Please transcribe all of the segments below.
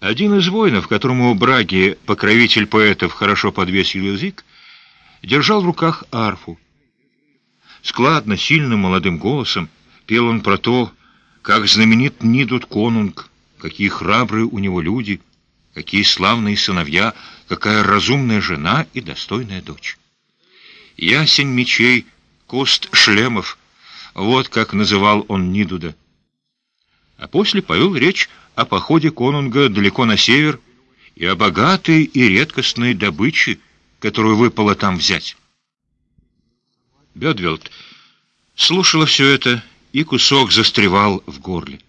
Один из воинов, которому Браги, покровитель поэтов, хорошо подвесил язык, держал в руках арфу. Складно, сильным молодым голосом пел он про то, как знаменит Нидут Конунг, какие храбрые у него люди, какие славные сыновья, какая разумная жена и достойная дочь. Ясень мечей, куст шлемов, вот как называл он Нидуда. А после повел речь о походе конунга далеко на север и о богатой и редкостной добыче, которую выпало там взять. Бедвелд слушала все это, и кусок застревал в горле.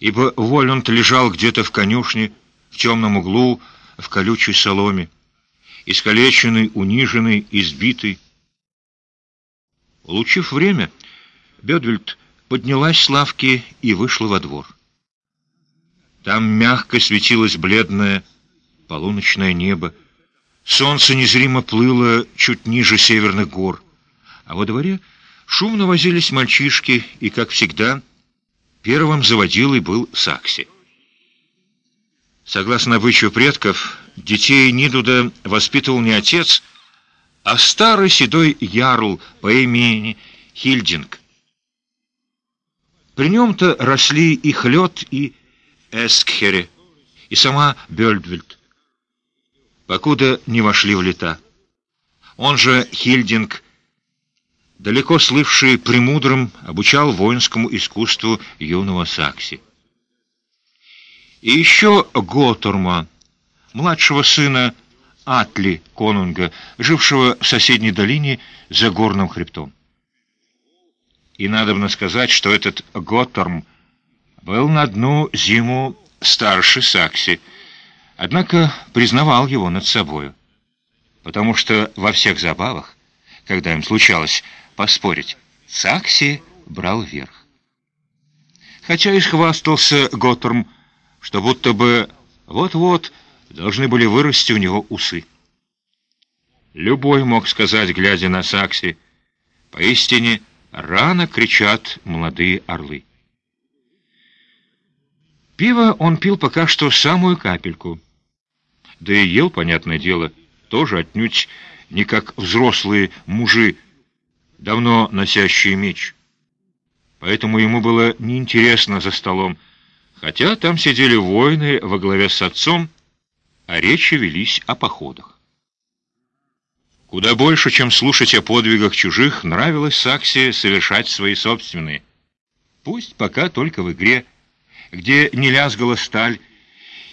Ибо Воланд лежал где-то в конюшне, в темном углу, в колючей соломе, искалеченный, униженный, избитый. Улучив время, Бедвельд поднялась с лавки и вышла во двор. Там мягко светилось бледное полуночное небо, солнце незримо плыло чуть ниже северных гор, а во дворе шумно возились мальчишки, и, как всегда, первым заводилой был Сакси. Согласно обычаю предков, детей Нидуда воспитывал не отец, а старый седой ярл по имени Хильдинг. При нем-то росли и Хлёд, и Эскхере, и сама Бёльдвельд, покуда не вошли в лета. Он же Хильдинг, далеко слывший премудрым, обучал воинскому искусству юного Сакси. И еще Готурма, младшего сына Атли Конунга, жившего в соседней долине за горным хребтом. И надобно сказать, что этот Готторм был на одну зиму старше Сакси, однако признавал его над собою, потому что во всех забавах, когда им случалось поспорить, Сакси брал верх. Хотя и хвастался Готторм, что будто бы вот-вот должны были вырасти у него усы. Любой мог сказать, глядя на Сакси, поистине рано кричат молодые орлы. Пиво он пил пока что самую капельку. Да и ел, понятное дело, тоже отнюдь не как взрослые мужи, давно носящие меч. Поэтому ему было неинтересно за столом, хотя там сидели воины во главе с отцом, а речи велись о походах. Куда больше, чем слушать о подвигах чужих, нравилось Саксе совершать свои собственные. Пусть пока только в игре, где не лязгала сталь,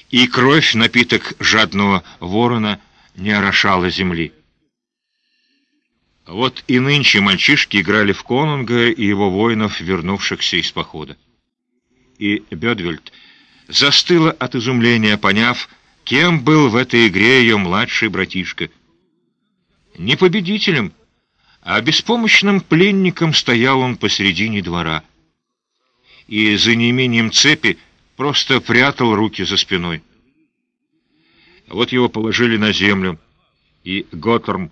и кровь, напиток жадного ворона, не орошала земли. Вот и нынче мальчишки играли в конунга и его воинов, вернувшихся из похода. И Бедвельд застыла от изумления, поняв, кем был в этой игре ее младший братишка — не победителем, а беспомощным пленником стоял он посредине двора. И за неимением цепи просто прятал руки за спиной. Вот его положили на землю, и Готтерм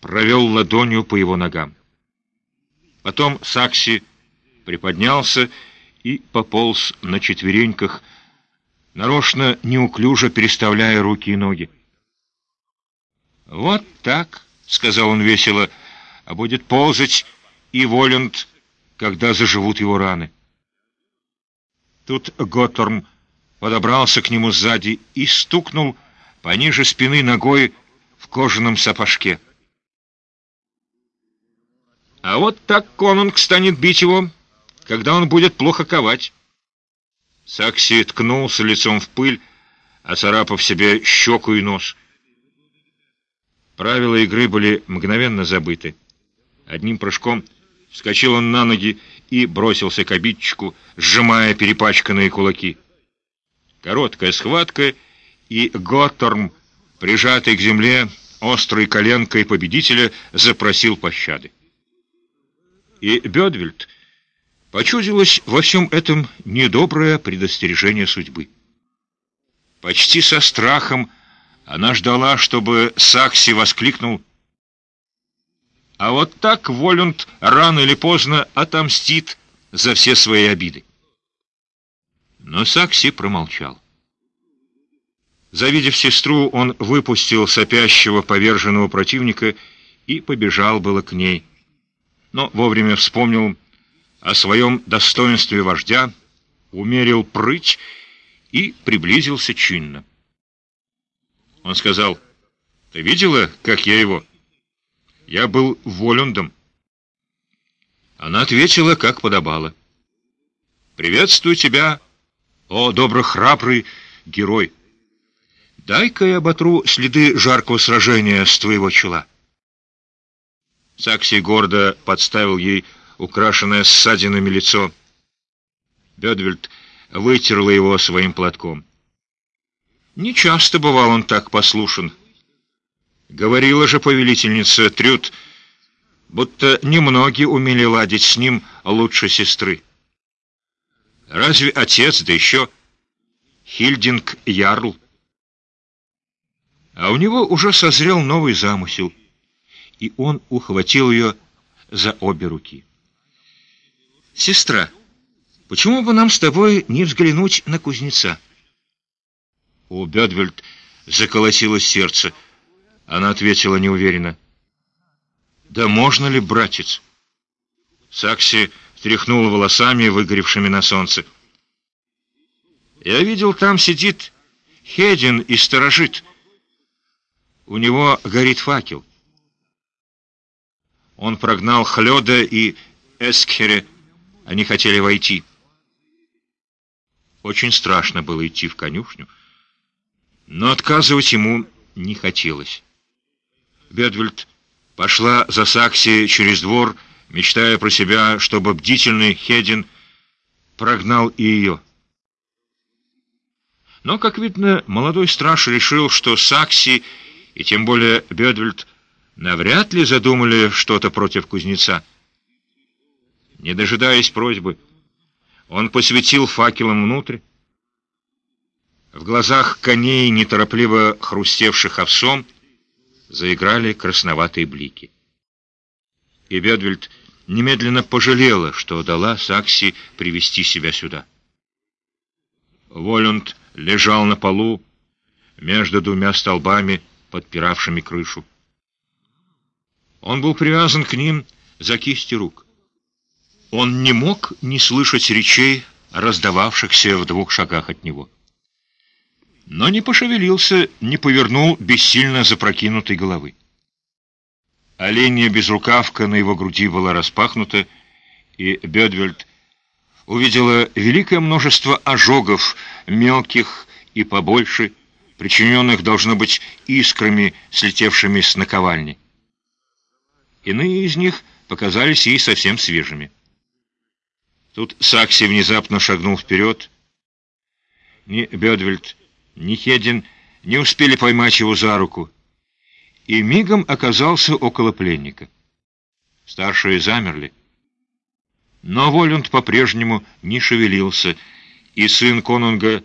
провел ладонью по его ногам. Потом Сакси приподнялся и пополз на четвереньках, нарочно неуклюже переставляя руки и ноги. «Вот так», — сказал он весело, — «а будет ползать и Воланд, когда заживут его раны». Тут Готторм подобрался к нему сзади и стукнул пониже спины ногой в кожаном сапожке. «А вот так конунг станет бить его, когда он будет плохо ковать». Сакси ткнулся лицом в пыль, оцарапав себе щеку и нос. Правила игры были мгновенно забыты. Одним прыжком вскочил он на ноги и бросился к обидчику, сжимая перепачканные кулаки. Короткая схватка, и Готторм, прижатый к земле, острой коленкой победителя, запросил пощады. И Бедвельд почудилось во всем этом недоброе предостережение судьбы. Почти со страхом она ждала, чтобы Сакси воскликнул «А вот так Волюнд рано или поздно отомстит за все свои обиды». Но Сакси промолчал. Завидев сестру, он выпустил сопящего поверженного противника и побежал было к ней. Но вовремя вспомнил о своем достоинстве вождя, умерил прыть и приблизился чинно. Он сказал, «Ты видела, как я его?» «Я был волюндом». Она ответила, как подобало. «Приветствую тебя, о доброхрабрый герой! Дай-ка я оботру следы жаркого сражения с твоего чела». Сакси гордо подставил ей украшенное ссадинами лицо. Бедвельд вытерла его своим платком. Не часто бывал он так послушен. Говорила же повелительница Трюд, будто немногие умели ладить с ним лучше сестры. Разве отец, да еще Хильдинг Ярл? А у него уже созрел новый замысел, и он ухватил ее за обе руки. «Сестра, почему бы нам с тобой не взглянуть на кузнеца?» У Бедвельд заколотилось сердце. Она ответила неуверенно. «Да можно ли, братец?» Сакси тряхнула волосами, выгоревшими на солнце. «Я видел, там сидит Хедин и сторожит. У него горит факел. Он прогнал Хлёда и Эскхере. Они хотели войти. Очень страшно было идти в конюшню, но отказывать ему не хотелось. Бедвельд пошла за Сакси через двор, мечтая про себя, чтобы бдительный Хедин прогнал и ее. Но, как видно, молодой страж решил, что Сакси, и тем более Бедвельд, навряд ли задумали что-то против кузнеца. Не дожидаясь просьбы, он посветил факелом внутрь. В глазах коней, неторопливо хрустевших овсом, заиграли красноватые блики. И Бедвельд немедленно пожалела, что дала Сакси привести себя сюда. Волюнд лежал на полу между двумя столбами, подпиравшими крышу. Он был привязан к ним за кисти рук. Он не мог не слышать речей, раздававшихся в двух шагах от него но не пошевелился, не повернул бессильно запрокинутой головы. Оленья безрукавка на его груди была распахнута, и Бедвельд увидела великое множество ожогов, мелких и побольше, причиненных, должно быть, искрами, слетевшими с наковальни. Иные из них показались ей совсем свежими. Тут Сакси внезапно шагнул вперед. Ни Бедвельд, ни Хедин не успели поймать его за руку, и мигом оказался около пленника. Старшие замерли. Но Волюнд по-прежнему не шевелился, и сын конунга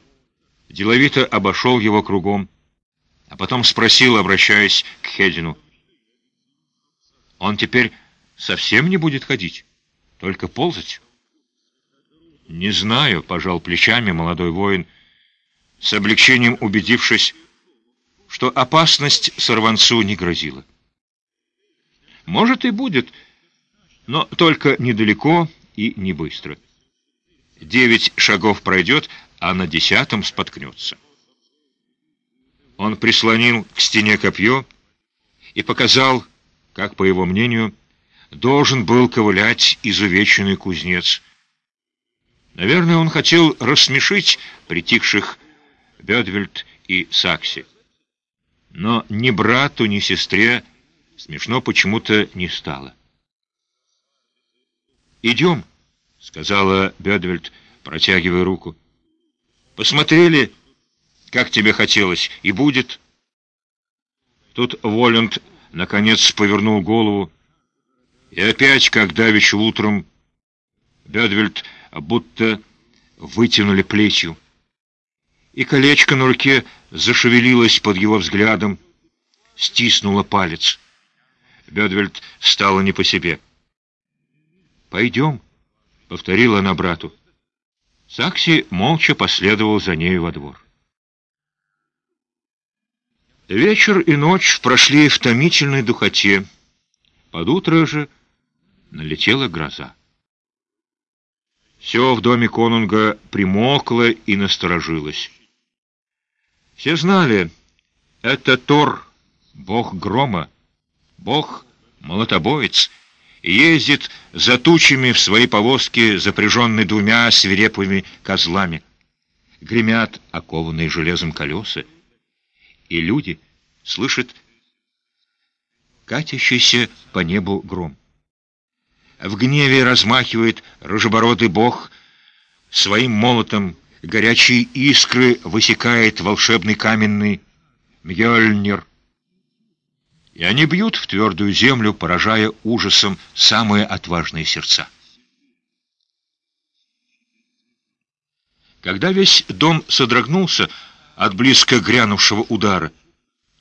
деловито обошел его кругом, а потом спросил, обращаясь к Хедину. «Он теперь совсем не будет ходить, только ползать?» «Не знаю», — пожал плечами молодой воин, — с облегчением убедившись, что опасность сорванцу не грозила. Может и будет, но только недалеко и не быстро. Девять шагов пройдет, а на десятом споткнется. Он прислонил к стене копье и показал, как, по его мнению, должен был ковылять изувеченный кузнец. Наверное, он хотел рассмешить притихших Бедвельд и Сакси. Но ни брату, ни сестре смешно почему-то не стало. «Идем», — сказала Бедвельд, протягивая руку. «Посмотрели, как тебе хотелось, и будет». Тут Воланд наконец повернул голову, и опять, как давеча утром, Бедвельд будто вытянули плечью и колечко на руке зашевелилось под его взглядом, стиснуло палец. Бедвельд стало не по себе. «Пойдем», — повторила она брату. Сакси молча последовал за нею во двор. Вечер и ночь прошли в томительной духоте. Под утро же налетела гроза. Все в доме конунга примокло и насторожилось. Все знали, это Тор, бог грома, бог молотобоец, ездит за тучами в своей повозке, запряженной двумя свирепыми козлами. Гремят окованные железом колеса, и люди слышат катящийся по небу гром. В гневе размахивает рыжебородый бог своим молотом, горячие искры высекает волшебный каменный Мьёльнир. И они бьют в твердую землю, поражая ужасом самые отважные сердца. Когда весь дом содрогнулся от близко грянувшего удара,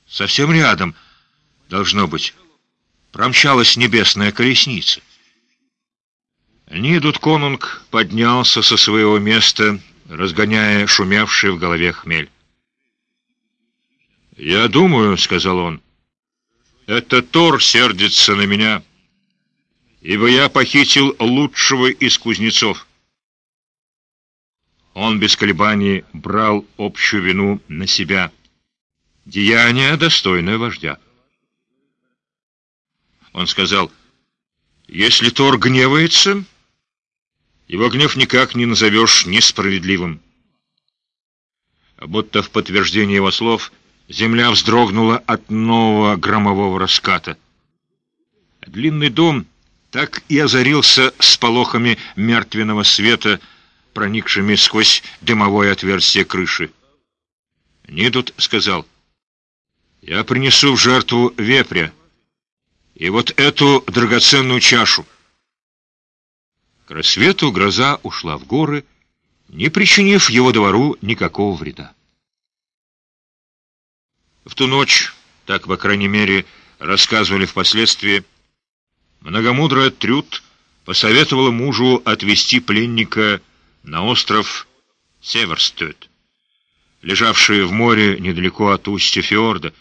совсем рядом, должно быть, промчалась небесная колесница. Нидут Конунг поднялся со своего места, разгоняя шумевший в голове хмель. «Я думаю», — сказал он, — «это Тор сердится на меня, ибо я похитил лучшего из кузнецов». Он без колебаний брал общую вину на себя. Деяние, достойное вождя. Он сказал, «Если Тор гневается, его гнев никак не назовешь несправедливым». Будто в подтверждение его слов — Земля вздрогнула от нового громового раската. Длинный дом так и озарился сполохами мертвенного света, проникшими сквозь дымовое отверстие крыши. Нидут сказал, «Я принесу в жертву вепря, и вот эту драгоценную чашу». К рассвету гроза ушла в горы, не причинив его двору никакого вреда. В ту ночь, так, по крайней мере, рассказывали впоследствии, многомудрая Трюд посоветовала мужу отвезти пленника на остров Северстед, лежавший в море недалеко от устья фьорда,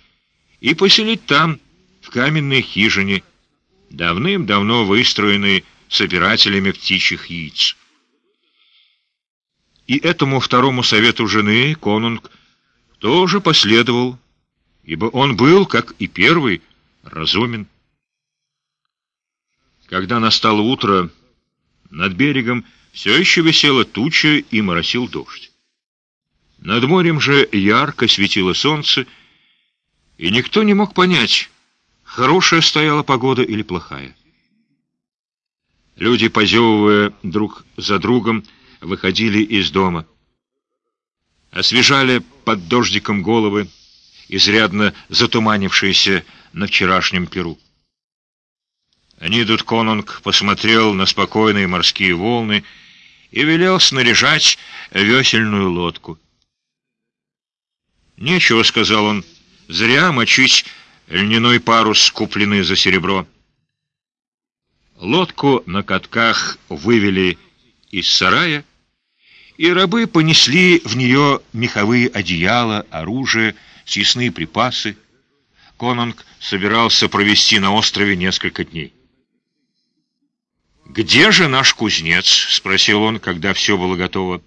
и поселить там, в каменной хижине, давным-давно выстроенной собирателями птичьих яиц. И этому второму совету жены Конунг тоже последовал, ибо он был, как и первый, разумен. Когда настало утро, над берегом все еще висела туча и моросил дождь. Над морем же ярко светило солнце, и никто не мог понять, хорошая стояла погода или плохая. Люди, позевывая друг за другом, выходили из дома. Освежали под дождиком головы, изрядно затуманившиеся на вчерашнем перу. Нидут Конунг посмотрел на спокойные морские волны и велел снаряжать весельную лодку. «Нечего», — сказал он, — «зря мочить льняной парус, купленный за серебро». Лодку на катках вывели из сарая, и рабы понесли в нее меховые одеяла, оружие, съестные припасы. Конунг собирался провести на острове несколько дней. «Где же наш кузнец?» — спросил он, когда все было готово.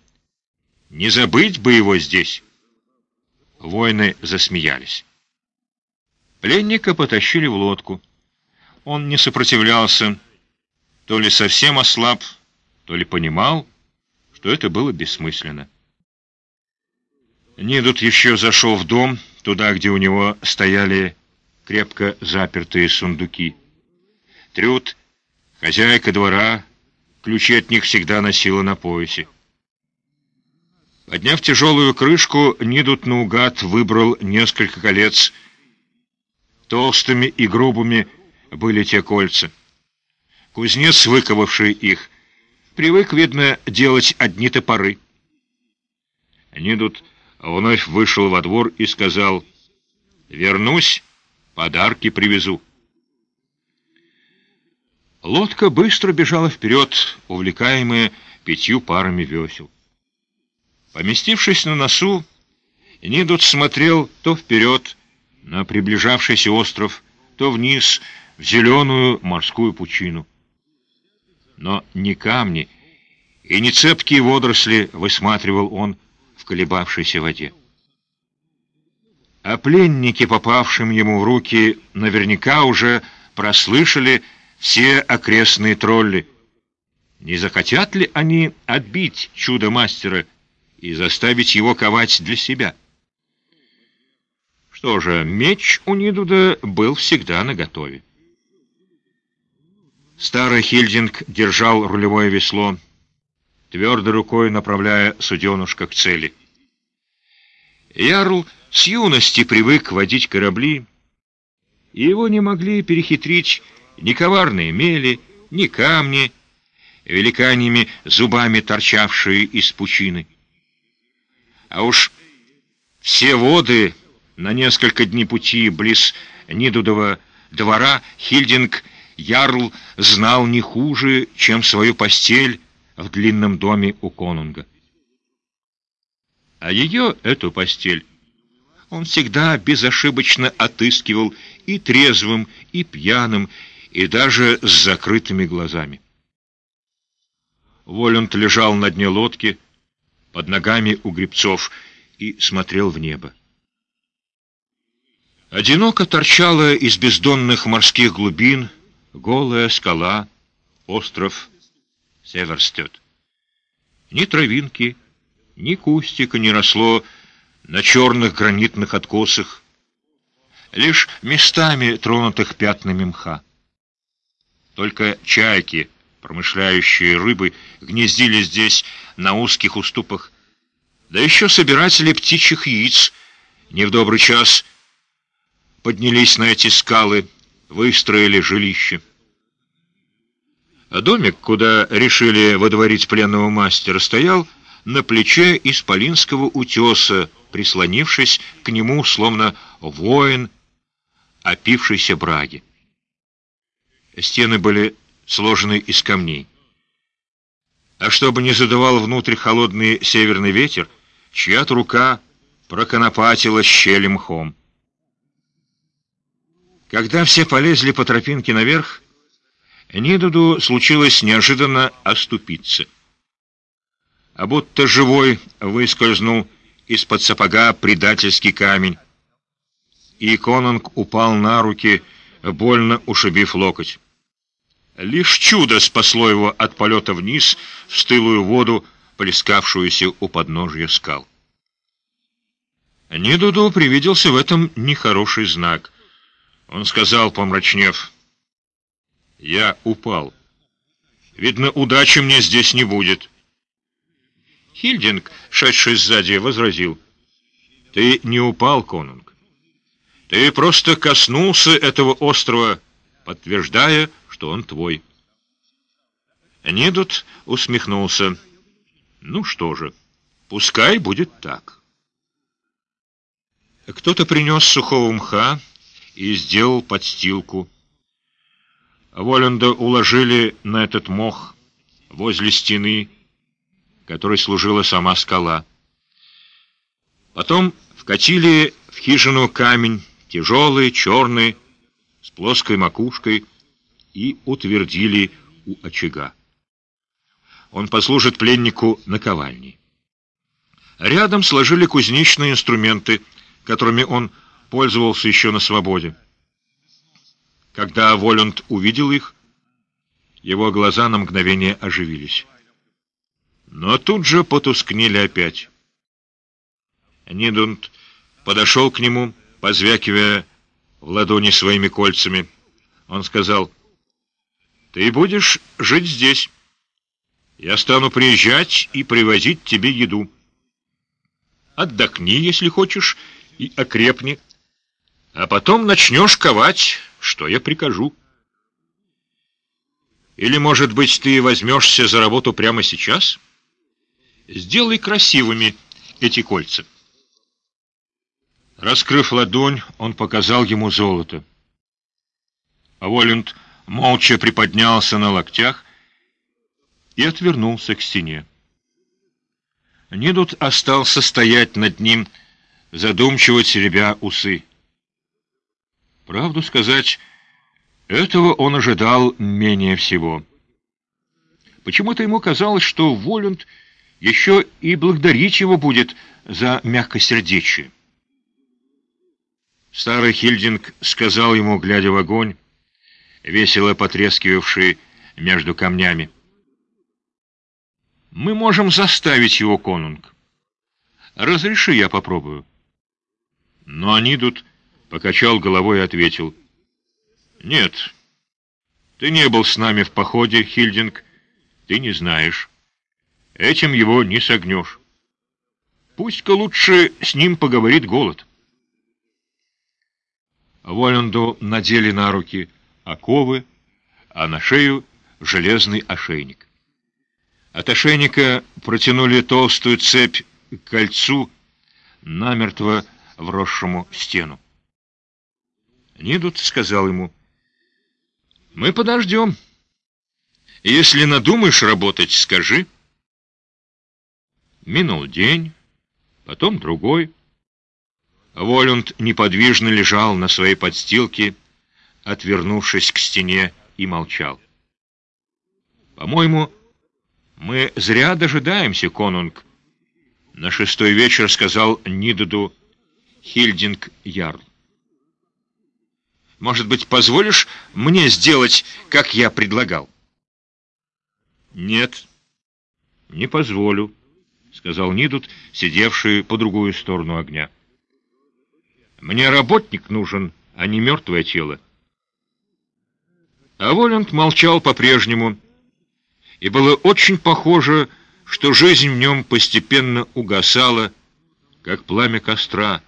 «Не забыть бы его здесь!» Воины засмеялись. Пленника потащили в лодку. Он не сопротивлялся, то ли совсем ослаб, то ли понимал, что это было бессмысленно. Нидут еще зашел в дом, туда, где у него стояли крепко запертые сундуки. Трюд, хозяйка двора, ключи от них всегда носила на поясе. Подняв тяжелую крышку, Нидут наугад выбрал несколько колец. Толстыми и грубыми были те кольца. Кузнец, выковавший их, привык, видно, делать одни топоры. Нидут вновь вышел во двор и сказал, «Вернусь, подарки привезу». Лодка быстро бежала вперед, увлекаемая пятью парами весел. Поместившись на носу, Нидут смотрел то вперед, на приближавшийся остров, то вниз в зеленую морскую пучину. Но ни камни и ни цепкие водоросли высматривал он в колебавшейся воде. А пленники, попавшим ему в руки, наверняка уже прослышали все окрестные тролли. Не захотят ли они отбить чудо-мастера и заставить его ковать для себя? Что же, меч у Нидуда был всегда наготове. Старый Хильдинг держал рулевое весло, твердой рукой направляя суденушка к цели. Ярл с юности привык водить корабли, и его не могли перехитрить ни коварные мели, ни камни, великаньими зубами торчавшие из пучины. А уж все воды на несколько дней пути близ Нидудова двора Хильдинг Ярл знал не хуже, чем свою постель в длинном доме у конунга. А ее, эту постель, он всегда безошибочно отыскивал и трезвым, и пьяным, и даже с закрытыми глазами. Волюнт лежал на дне лодки, под ногами у гребцов, и смотрел в небо. Одиноко торчала из бездонных морских глубин голая скала, остров Северстет. Ни травинки, ни кустика не росло на черных гранитных откосах, лишь местами тронутых пятнами мха. Только чайки, промышляющие рыбы, гнездили здесь на узких уступах, да еще собиратели птичьих яиц не в добрый час поднялись на эти скалы, выстроили жилище. А домик, куда решили водворить пленного мастера, стоял на плече исполинского утеса, прислонившись к нему, словно воин, опившийся браги. Стены были сложены из камней. А чтобы не задувал внутрь холодный северный ветер, чья-то рука проконопатила щели мхом. Когда все полезли по тропинке наверх, Нидуду случилось неожиданно оступиться. А будто живой выскользнул из-под сапога предательский камень, и Конунг упал на руки, больно ушибив локоть. Лишь чудо спасло его от полета вниз в стылую воду, плескавшуюся у подножья скал. Нидуду привиделся в этом нехороший знак. Он сказал, помрачнев, «Я упал. Видно, удачи мне здесь не будет». Хильдинг, шедший сзади, возразил, «Ты не упал, конунг. Ты просто коснулся этого острова, подтверждая, что он твой. Нидут усмехнулся. Ну что же, пускай будет так. Кто-то принес сухого мха и сделал подстилку. Воленда уложили на этот мох возле стены, которой служила сама скала. Потом вкатили в хижину камень, тяжелый, черный, с плоской макушкой, и утвердили у очага. Он послужит пленнику наковальней. Рядом сложили кузнечные инструменты, которыми он пользовался еще на свободе. Когда Волюнд увидел их, его глаза на мгновение оживились. Но тут же потускнели опять. Нидунд подошел к нему, позвякивая в ладони своими кольцами. Он сказал, «Ты будешь жить здесь. Я стану приезжать и привозить тебе еду. Отдохни, если хочешь, и окрепни, а потом начнешь ковать, что я прикажу. Или, может быть, ты возьмешься за работу прямо сейчас? Сделай красивыми эти кольца». Раскрыв ладонь, он показал ему золото. А молча приподнялся на локтях и отвернулся к стене. Нидут остался стоять над ним, задумчиво теребя усы. Правду сказать, этого он ожидал менее всего. Почему-то ему казалось, что Волюнд еще и благодарить его будет за мягкосердечие. Старый Хильдинг сказал ему, глядя в огонь, весело потрескивавший между камнями. «Мы можем заставить его, конунг. Разреши, я попробую». Но Анидут покачал головой и ответил. «Нет, ты не был с нами в походе, Хильдинг, ты не знаешь. Этим его не согнешь. Пусть-ка лучше с ним поговорит голод». Воланду надели на руки оковы, а на шею железный ошейник. От ошейника протянули толстую цепь к кольцу, намертво вросшему стену. Нидут сказал ему, «Мы подождем. Если надумаешь работать, скажи». Минул день, потом другой. Волюнд неподвижно лежал на своей подстилке, отвернувшись к стене, и молчал. «По-моему, мы зря дожидаемся, конунг», — на шестой вечер сказал Нидуду Хильдинг Ярл. «Может быть, позволишь мне сделать, как я предлагал?» «Нет, не позволю», — сказал Нидут, сидевший по другую сторону огня. «Мне работник нужен, а не мертвое тело». А Воланд молчал по-прежнему, и было очень похоже, что жизнь в нем постепенно угасала, как пламя костра,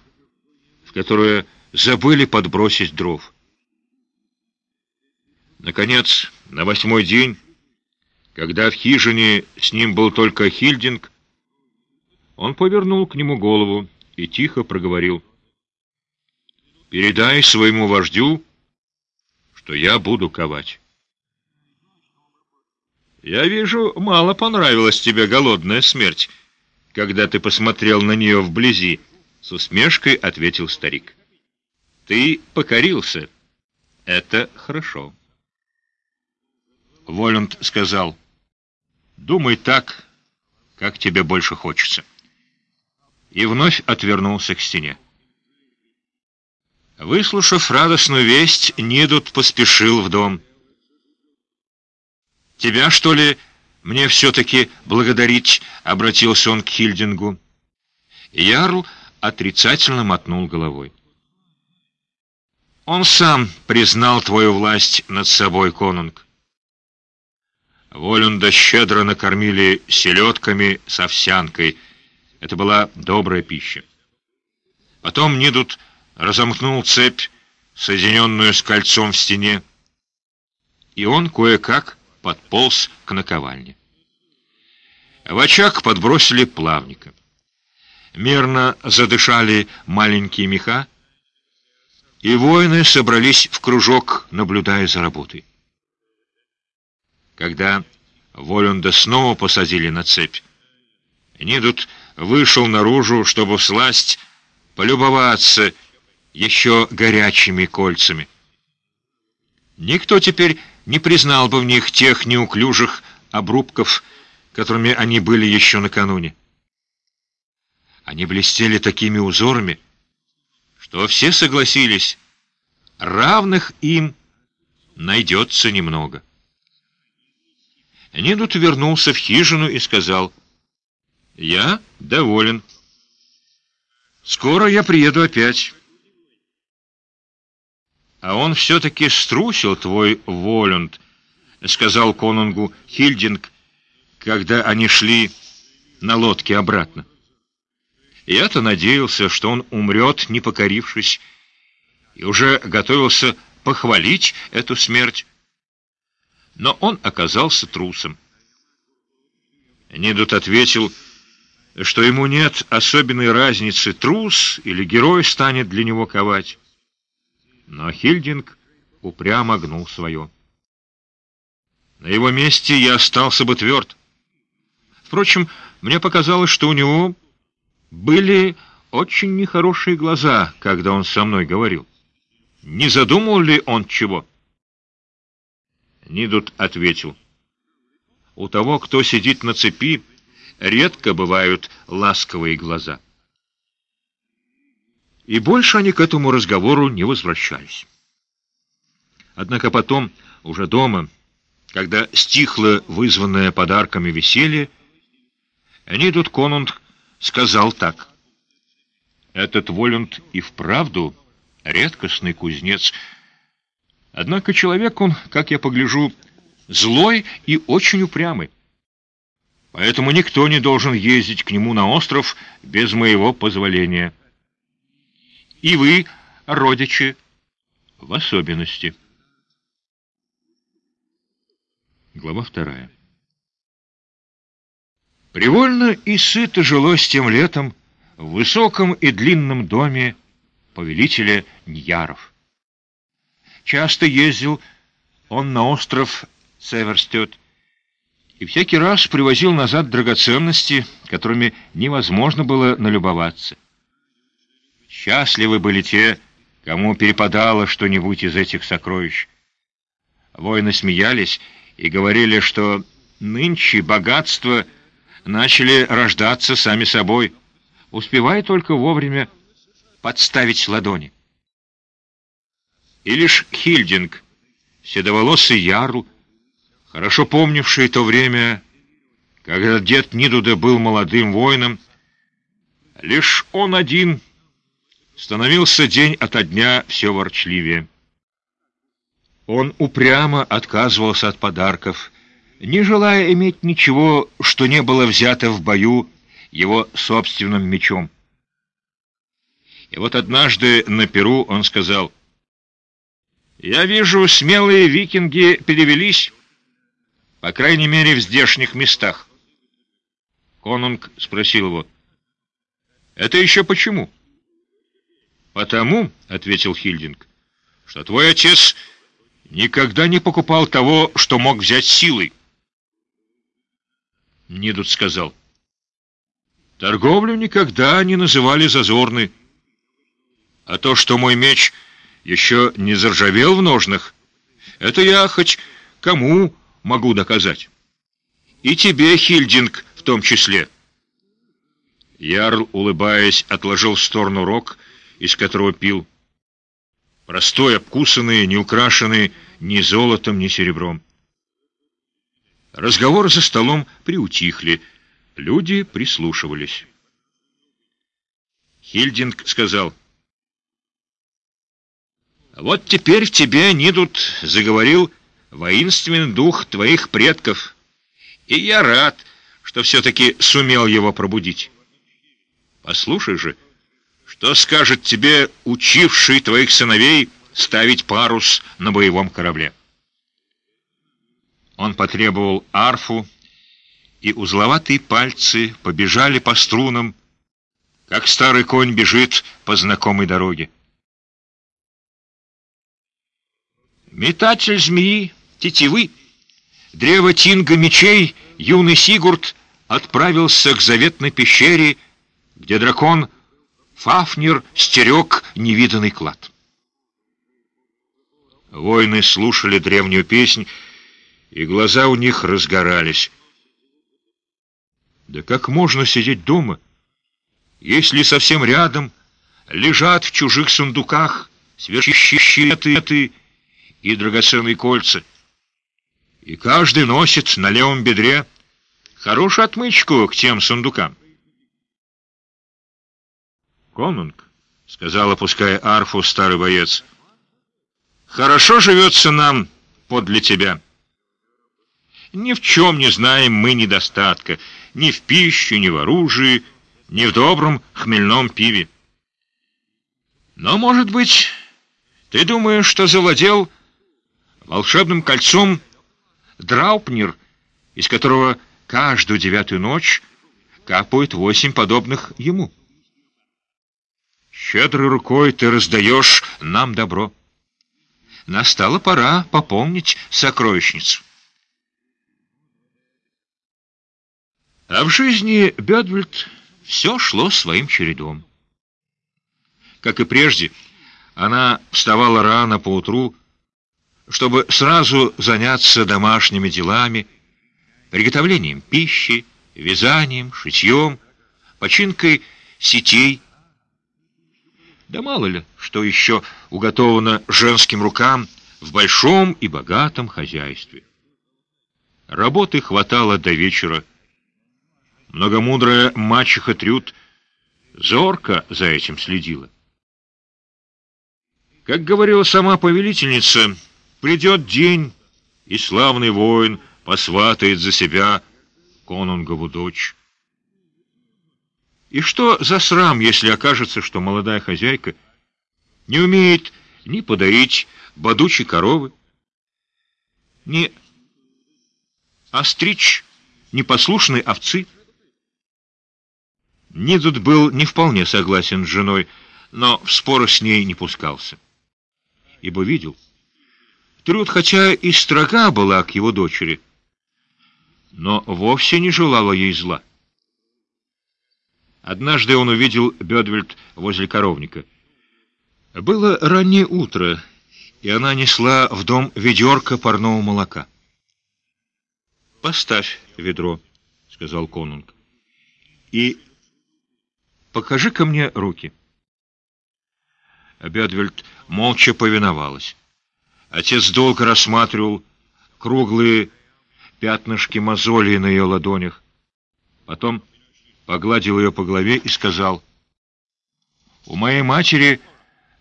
в которое забыли подбросить дров. Наконец, на восьмой день, когда в хижине с ним был только Хильдинг, он повернул к нему голову и тихо проговорил. «Передай своему вождю, что я буду ковать. Я вижу, мало понравилась тебе голодная смерть, когда ты посмотрел на нее вблизи, с усмешкой ответил старик. Ты покорился. Это хорошо. Воланд сказал, думай так, как тебе больше хочется. И вновь отвернулся к стене. Выслушав радостную весть, Нидут поспешил в дом. «Тебя, что ли, мне все-таки благодарить?» — обратился он к Хильдингу. Ярл отрицательно мотнул головой. «Он сам признал твою власть над собой, конунг. Волюнда щедро накормили селедками с овсянкой. Это была добрая пища. Потом Нидут разомкнул цепь, соединенную с кольцом в стене, и он кое-как подполз к наковальне. В очаг подбросили плавника. Мерно задышали маленькие меха, и воины собрались в кружок, наблюдая за работой. Когда Волюнда снова посадили на цепь, Нидут вышел наружу, чтобы всласть полюбоваться еще горячими кольцами. Никто теперь не признал бы в них тех неуклюжих обрубков, которыми они были еще накануне. Они блестели такими узорами, что все согласились, равных им найдется немного. Нинут вернулся в хижину и сказал, «Я доволен. Скоро я приеду опять». «А он все-таки струсил, твой Волюнд», — сказал конунгу Хильдинг, когда они шли на лодке обратно. Я-то надеялся, что он умрет, не покорившись, и уже готовился похвалить эту смерть. Но он оказался трусом. Нидут ответил, что ему нет особенной разницы, трус или герой станет для него ковать. Но Хильдинг упрямо гнул свое. На его месте я остался бы тверд. Впрочем, мне показалось, что у него были очень нехорошие глаза, когда он со мной говорил. Не задумал ли он чего? Нидут ответил. У того, кто сидит на цепи, редко бывают ласковые глаза. И больше они к этому разговору не возвращались. Однако потом, уже дома, когда стихло вызванное подарками веселье, Нидут Конунг сказал так. «Этот Волюнд и вправду редкостный кузнец. Однако человек он, как я погляжу, злой и очень упрямый. Поэтому никто не должен ездить к нему на остров без моего позволения. И вы, родичи, в особенности». Глава вторая. Привольно и сыто жилось тем летом в высоком и длинном доме повелителя Ньяров. Часто ездил он на остров Северстет и всякий раз привозил назад драгоценности, которыми невозможно было налюбоваться. Счастливы были те, кому перепадало что-нибудь из этих сокровищ. Воины смеялись и говорили, что нынче богатства начали рождаться сами собой, успевая только вовремя подставить ладони. И лишь Хильдинг, седоволосый ярл, хорошо помнивший то время, когда дед Нидуда был молодым воином, лишь он один становился день ото дня все ворчливее. Он упрямо отказывался от подарков, не желая иметь ничего, что не было взято в бою его собственным мечом. И вот однажды на Перу он сказал, «Я вижу, смелые викинги перевелись, по крайней мере, в здешних местах». Конунг спросил его, «Это еще почему?» «Потому», — ответил Хильдинг, — «что твой отец никогда не покупал того, что мог взять силой. Нидут сказал, торговлю никогда не называли зазорной, а то, что мой меч еще не заржавел в ножнах, это я хоть кому могу доказать. И тебе, Хильдинг, в том числе. Ярл, улыбаясь, отложил в сторону рог, из которого пил простой, обкусанный, не украшенный ни золотом, ни серебром. Разговоры за столом приутихли, люди прислушивались. Хильдинг сказал, «Вот теперь в тебе, Нидут, заговорил воинственный дух твоих предков, и я рад, что все-таки сумел его пробудить. Послушай же, — что скажет тебе учивший твоих сыновей ставить парус на боевом корабле? Он потребовал арфу, и узловатые пальцы побежали по струнам, как старый конь бежит по знакомой дороге. Метатель змеи, тетивы, древо тинга мечей, юный Сигурд отправился к заветной пещере, где дракон — Фафнер стерег невиданный клад. Воины слушали древнюю песнь, и глаза у них разгорались. Да как можно сидеть дома, если совсем рядом лежат в чужих сундуках сверхщеты и драгоценные кольца, и каждый носит на левом бедре хорошую отмычку к тем сундукам? «Конунг», — сказал, опуская арфу старый боец, — «хорошо живется нам подле тебя. Ни в чем не знаем мы недостатка, ни в пище, ни в оружии, ни в добром хмельном пиве. Но, может быть, ты думаешь, что завладел волшебным кольцом Драупнер, из которого каждую девятую ночь капают восемь подобных ему?» Щедрой рукой ты раздаешь нам добро. Настала пора пополнить сокровищницу. А в жизни Бедвельд все шло своим чередом. Как и прежде, Она вставала рано поутру, чтобы сразу заняться домашними делами, приготовлением пищи, вязанием, шитьем, починкой сетей. Да мало ли, что еще уготовано женским рукам в большом и богатом хозяйстве. Работы хватало до вечера. Многомудрая мачеха Трюд зорко за этим следила. Как говорила сама повелительница, придет день, и славный воин посватает за себя конунгову дочь. И что за срам, если окажется, что молодая хозяйка не умеет ни подоить бодучей коровы, ни остричь непослушной овцы? Нидут был не вполне согласен с женой, но в споры с ней не пускался ибо видел. Трюд, хотя и строга была к его дочери, но вовсе не желала ей зла. Однажды он увидел Бедвельд возле коровника. Было раннее утро, и она несла в дом ведерко парного молока. «Поставь ведро», — сказал конунг, — «и покажи-ка мне руки». Бедвельд молча повиновалась. Отец долго рассматривал круглые пятнышки мозолей на ее ладонях. Потом погладил ее по голове и сказал, «У моей матери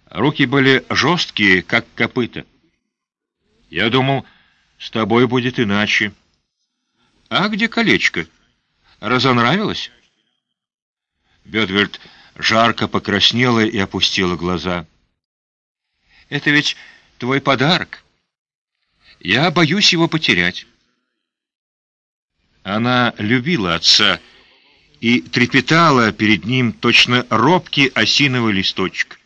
руки были жесткие, как копыта. Я думал, с тобой будет иначе. А где колечко? Разонравилось?» Бедвельд жарко покраснела и опустила глаза. «Это ведь твой подарок. Я боюсь его потерять». Она любила отца и трепетала перед ним точно робкий осиновый листочек.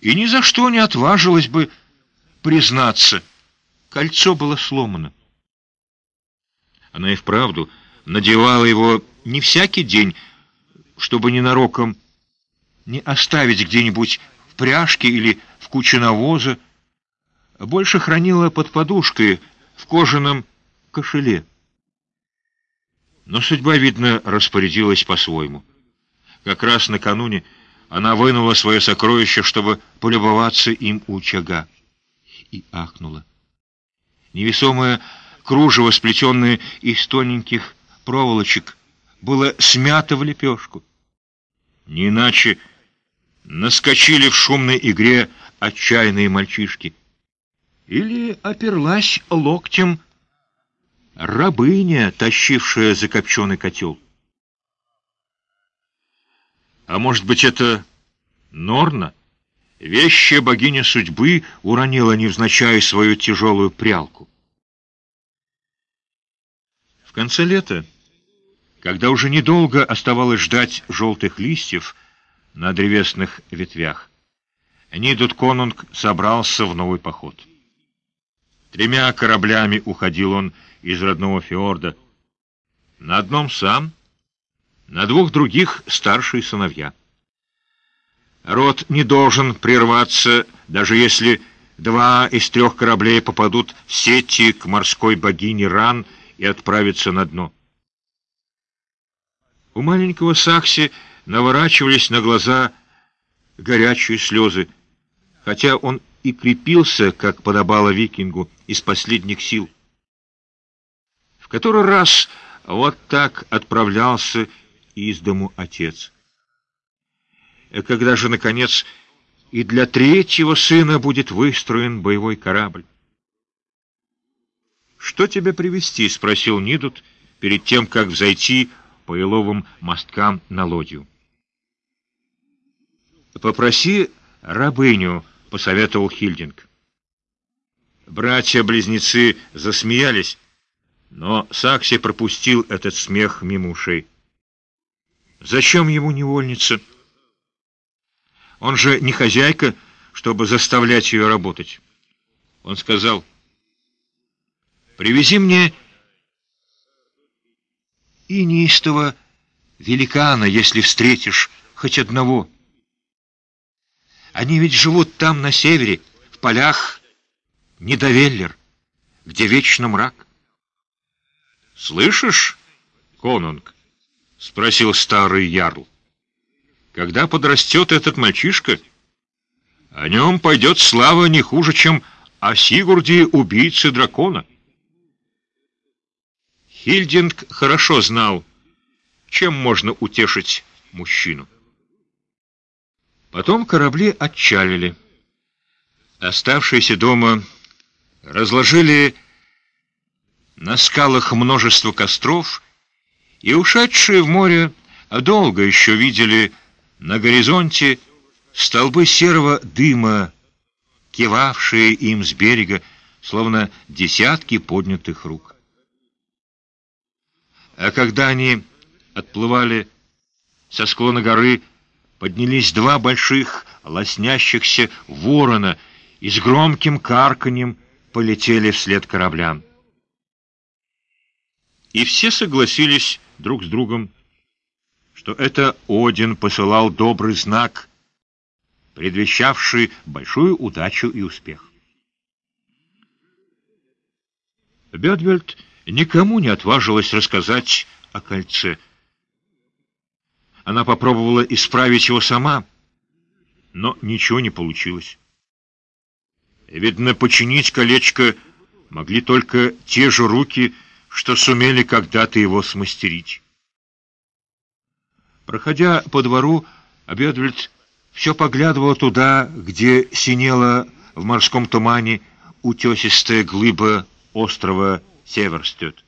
И ни за что не отважилась бы признаться. Кольцо было сломано. Она и вправду надевала его не всякий день, чтобы ненароком не оставить где-нибудь в пряжке или куче навоза, больше хранила под подушкой в кожаном кошеле. Но судьба, видно, распорядилась по-своему. Как раз накануне она вынула свое сокровище, чтобы полюбоваться им у очага, и ахнула. Невесомое кружево, сплетенное из тоненьких проволочек, было смято в лепешку. Не иначе наскочили в шумной игре отчаянные мальчишки. Или оперлась локтем рабыня, тащившая закопченный котел. А может быть, это Норна, вещая богиня судьбы, уронила невзначай свою тяжелую прялку? В конце лета когда уже недолго оставалось ждать желтых листьев на древесных ветвях, Нидут Конунг собрался в новый поход. Тремя кораблями уходил он из родного фьорда. На одном сам, на двух других старшие сыновья. Род не должен прерваться, даже если два из трех кораблей попадут в сети к морской богине Ран и отправятся на дно. У маленького Сакси наворачивались на глаза горячие слезы, хотя он и крепился, как подобало викингу, из последних сил. В который раз вот так отправлялся из дому отец. Когда же, наконец, и для третьего сына будет выстроен боевой корабль? «Что тебе привезти?» — спросил Нидут перед тем, как взойти по еловым мосткам на лодью. «Попроси рабыню», — посоветовал Хильдинг. Братья-близнецы засмеялись, но Сакси пропустил этот смех мимо ушей. «Зачем ему невольница? Он же не хозяйка, чтобы заставлять ее работать». Он сказал, «Привези мне и неистого великана, если встретишь хоть одного. Они ведь живут там, на севере, в полях Недовеллер, где вечно мрак. «Слышишь, конунг?» — спросил старый ярл. «Когда подрастет этот мальчишка, о нем пойдет слава не хуже, чем о Сигурде, убийце дракона». Хильдинг хорошо знал, чем можно утешить мужчину. Потом корабли отчалили. Оставшиеся дома разложили на скалах множество костров, и ушедшие в море долго еще видели на горизонте столбы серого дыма, кивавшие им с берега, словно десятки поднятых рук. А когда они отплывали со склона горы, поднялись два больших лоснящихся ворона и с громким карканьем полетели вслед кораблям. И все согласились друг с другом, что это Один посылал добрый знак, предвещавший большую удачу и успех. Бедвельд никому не отважилась рассказать о кольце. Она попробовала исправить его сама, но ничего не получилось. Видно, починить колечко могли только те же руки, что сумели когда-то его смастерить. Проходя по двору, Бедвельд все поглядывал туда, где синела в морском тумане утесистая глыба острова Северстет.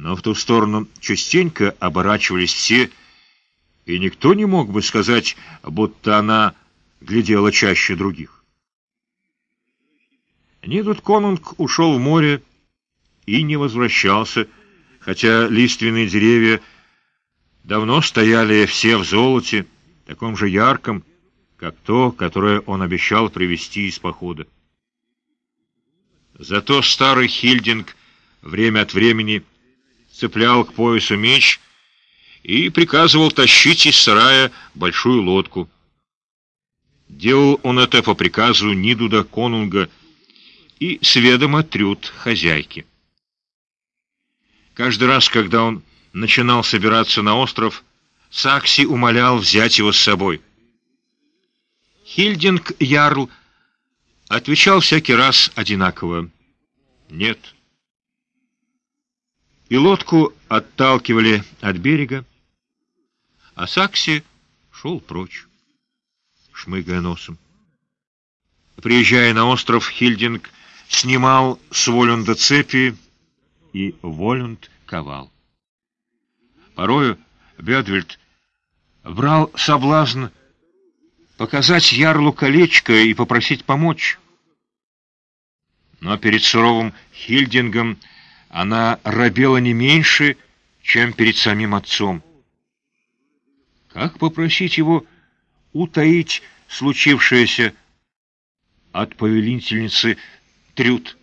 Но в ту сторону частенько оборачивались все, и никто не мог бы сказать, будто она глядела чаще других. Нидут Конунг ушел в море и не возвращался, хотя лиственные деревья давно стояли все в золоте, таком же ярком, как то, которое он обещал привезти из похода. Зато старый Хильдинг время от времени цеплял к поясу меч и приказывал тащить из сарая большую лодку. Делал он это по приказу Нидуда Конунга и сведомо трюд хозяйки. Каждый раз, когда он начинал собираться на остров, Сакси умолял взять его с собой. Хильдинг Ярл отвечал всякий раз одинаково. Нет. И лодку отталкивали от берега, а Сакси шел прочь, шмыгая носом. Приезжая на остров, Хильдинг снимал с Волюнда цепи и Волюнд ковал. Порою Бедвельд брал соблазн показать Ярлу колечко и попросить помочь. Но перед суровым Хильдингом она робела не меньше, чем перед самим отцом. Как попросить его утаить случившееся от повелительницы Трюд?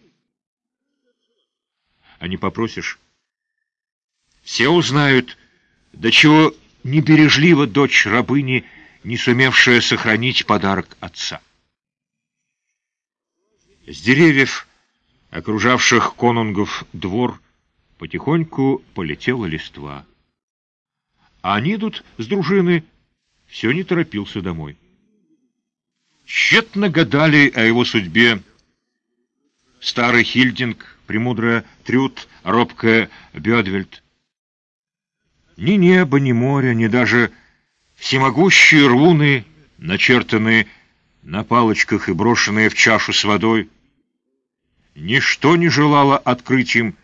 А не попросишь? Все узнают, до чего небережлива дочь рабыни, не сумевшая сохранить подарок отца. С деревьев, окружавших конунгов двор, потихоньку полетела листва. А Анидут с дружины все не торопился домой. Тщетно гадали о его судьбе старый Хильдинг, премудрая Трюд, робкая Бедвельд. Ни небо, ни море, ни даже всемогущие руны, начертанные на палочках и брошенные в чашу с водой, ничто не желало открыть им,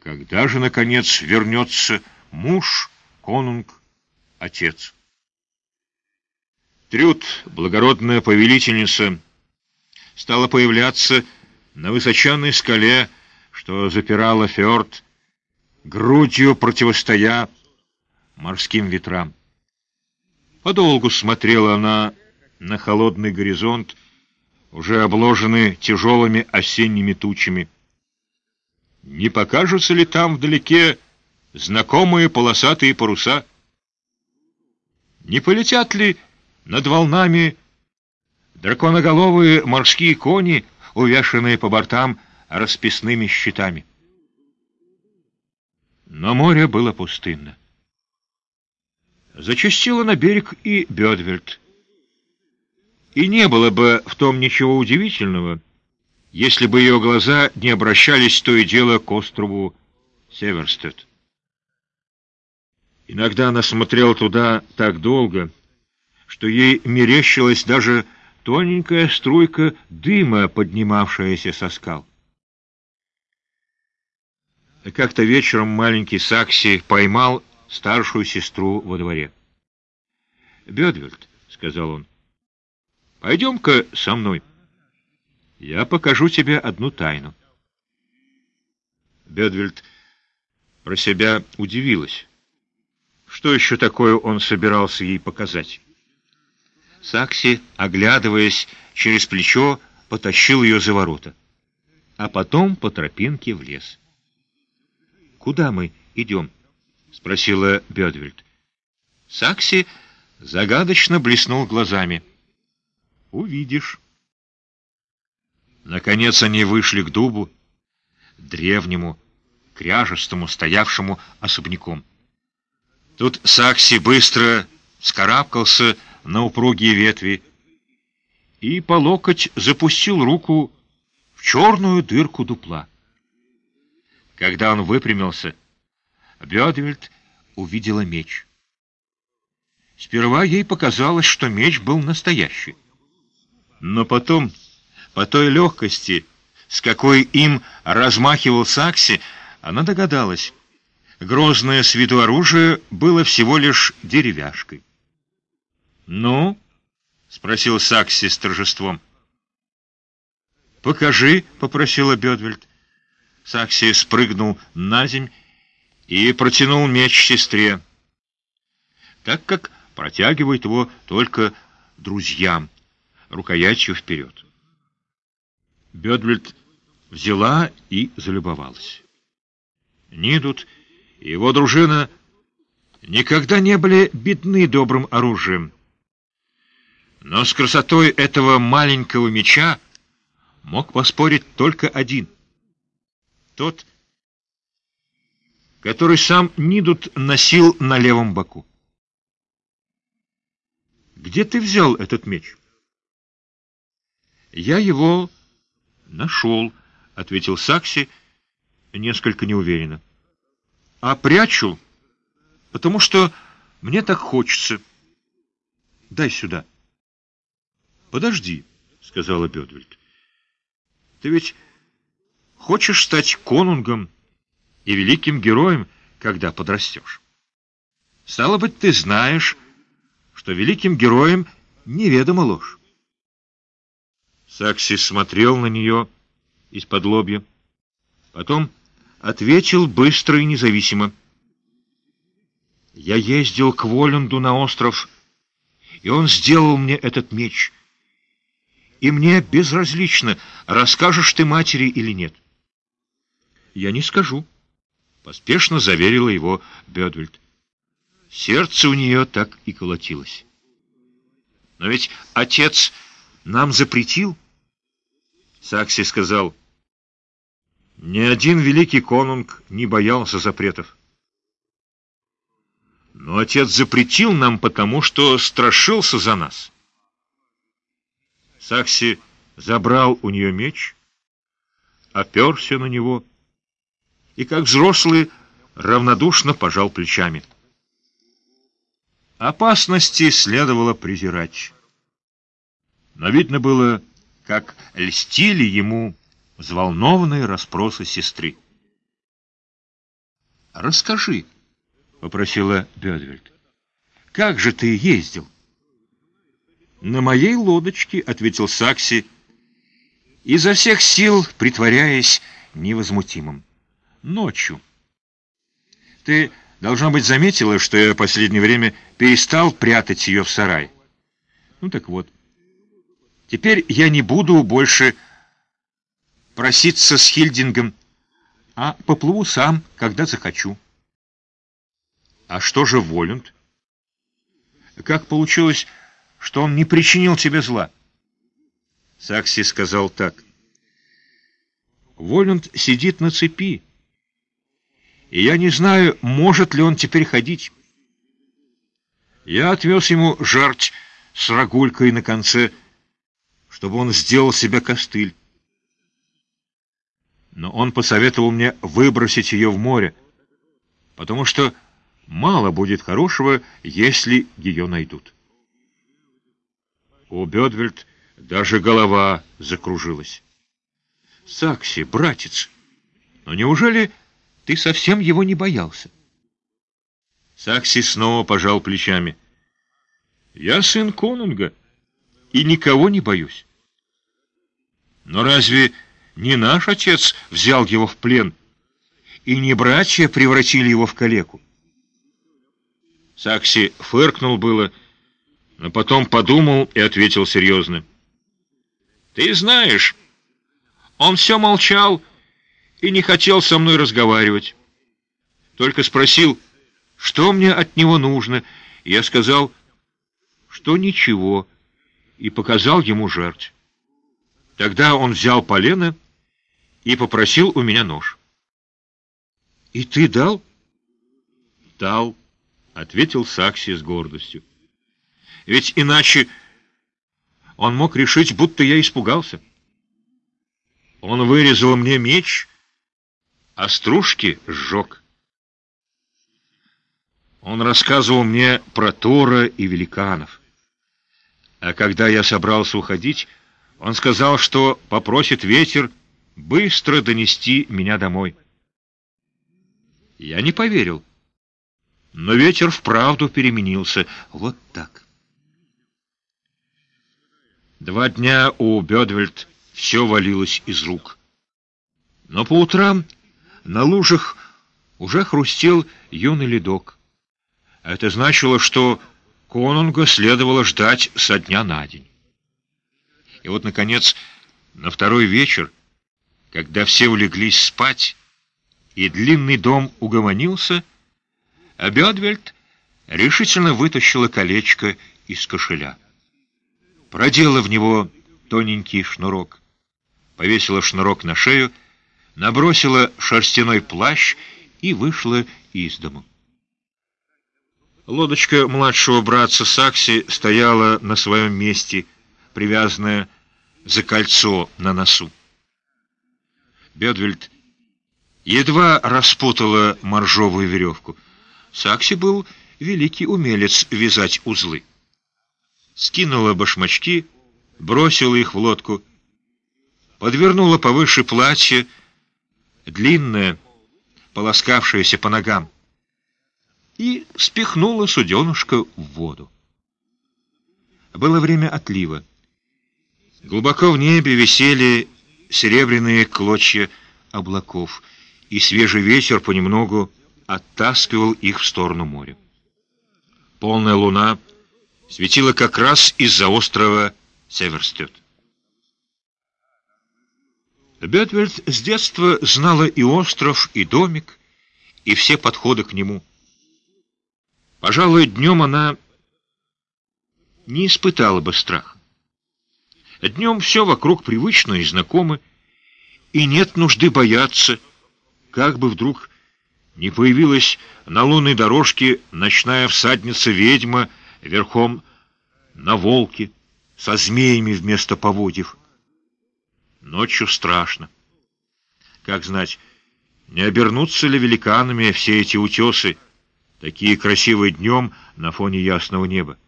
когда же, наконец, вернется муж, конунг, отец. Трюд, благородная повелительница, стала появляться на высоченной скале, что запирала фьорд, грудью противостоя морским ветрам. Подолгу смотрела она на холодный горизонт, уже обложенный тяжелыми осенними тучами. Не покажутся ли там вдалеке знакомые полосатые паруса? Не полетят ли Над волнами драконоголовые морские кони, увешанные по бортам расписными щитами. Но море было пустынно. Зачастила на берег и Бедвельд. И не было бы в том ничего удивительного, если бы ее глаза не обращались то и дело к острову Северстед. Иногда она смотрела туда так долго, что ей мерещилась даже тоненькая струйка дыма, поднимавшаяся со скал. Как-то вечером маленький Сакси поймал старшую сестру во дворе. «Бедвельд», — сказал он, — «пойдем-ка со мной. Я покажу тебе одну тайну». Бедвельд про себя удивилась. Что еще такое он собирался ей показать? Сакси, оглядываясь через плечо, потащил ее за ворота, а потом по тропинке в лес. «Куда мы идем?» — спросила Бедвельд. Сакси загадочно блеснул глазами. «Увидишь». Наконец они вышли к дубу, древнему, кряжестому, стоявшему особняком. Тут Сакси быстро скарабкался на упругие ветви и по локоть запустил руку в черную дырку дупла. Когда он выпрямился, Бедвельд увидела меч. Сперва ей показалось, что меч был настоящий. Но потом, по той легкости, с какой им размахивал Сакси, она догадалась. Грозное с виду оружие было всего лишь деревяшкой. «Ну?» — спросил Сакси с торжеством. «Покажи», — попросила Бедвельд. Сакси спрыгнул на земь и протянул меч сестре, так как протягивает его только друзьям, рукоятью вперед. Бедвельд взяла и залюбовалась. Нидут и его дружина никогда не были бедны добрым оружием. Но с красотой этого маленького меча мог поспорить только один. Тот, который сам Нидут носил на левом боку. «Где ты взял этот меч?» «Я его нашел», — ответил Сакси несколько неуверенно а прячу, потому что мне так хочется. Дай сюда. Подожди, сказала Бедвельд. Ты ведь хочешь стать конунгом и великим героем, когда подрастешь. Стало быть, ты знаешь, что великим героем неведома ложь. Сакси смотрел на нее из-под лобья. Потом ответил быстро и независимо. Я ездил к Воланду на остров, и он сделал мне этот меч. И мне безразлично, расскажешь ты матери или нет. Я не скажу, — поспешно заверила его Бедвельд. Сердце у нее так и колотилось. Но ведь отец нам запретил. Сакси сказал — ни один великий конунг не боялся запретов. Но отец запретил нам, потому что страшился за нас. Сакси забрал у нее меч, оперся на него и, как взрослый, равнодушно пожал плечами. Опасности следовало презирать. Но видно было, как льстили ему взволнованные расспросы сестры. «Расскажи», — попросила Бедвельд, — «как же ты ездил?» «На моей лодочке», — ответил Сакси, изо всех сил притворяясь невозмутимым. «Ночью». «Ты, должно быть, заметила, что я в последнее время перестал прятать ее в сарай. Ну так вот, теперь я не буду больше проситься с Хильдингом, а поплыву сам, когда захочу. А что же Волюнд? Как получилось, что он не причинил тебе зла. Сакси сказал так. Волюнд сидит на цепи, и я не знаю, может ли он теперь ходить. Я отвез ему жарть с рогулькой на конце, чтобы он сделал себе костыль. Но он посоветовал мне выбросить ее в море, потому что мало будет хорошего, если ее найдут. У Бедвельд даже голова закружилась. «Сакси, братец, но неужели ты совсем его не боялся?» Сакси снова пожал плечами. «Я сын конунга и никого не боюсь. Но разве не наш отец взял его в плен, и не братья превратили его в калеку?» Сакси фыркнул было, но потом подумал и ответил серьезно. «Ты знаешь, он все молчал и не хотел со мной разговаривать. Только спросил, что мне от него нужно, и я сказал, что ничего, и показал ему жертв. Тогда он взял полено и попросил у меня нож. «И ты дал?» «Дал», — ответил Сакси с гордостью. «Ведь иначе он мог решить, будто я испугался». Он вырезал мне меч, а стружки сжег. Он рассказывал мне про Тора и великанов. А когда я собрался уходить, он сказал, что попросит ветер быстро донести меня домой. Я не поверил. Но ветер вправду переменился. Вот так. Два дня у Бедвельд все валилось из рук. Но по утрам на лужах уже хрустел юный ледок. Это значило, что конунга следовало ждать со дня на день. И вот, наконец, на второй вечер, когда все улеглись спать, и длинный дом угомонился, а Бедвельд решительно вытащила колечко из кошеля. Продела в него тоненький шнурок повесила шнурок на шею, набросила шерстяной плащ и вышла из дому. Лодочка младшего братца Сакси стояла на своем месте, привязанная за кольцо на носу. Бедвельд едва распутала моржовую веревку. Сакси был великий умелец вязать узлы. Скинула башмачки, бросила их в лодку — подвернула повыше платье, длинное, полоскавшееся по ногам, и спихнула суденушка в воду. Было время отлива. Глубоко в небе висели серебряные клочья облаков, и свежий ветер понемногу оттаскивал их в сторону моря. Полная луна светила как раз из-за острова Северстет. Бетвельд с детства знала и остров, и домик, и все подходы к нему. Пожалуй, днем она не испытала бы страха. Днем все вокруг привычно и знакомо, и нет нужды бояться, как бы вдруг не появилась на лунной дорожке ночная всадница-ведьма верхом на волке со змеями вместо поводьев. Ночью страшно. Как знать, не обернутся ли великанами все эти утесы, такие красивые днем на фоне ясного неба?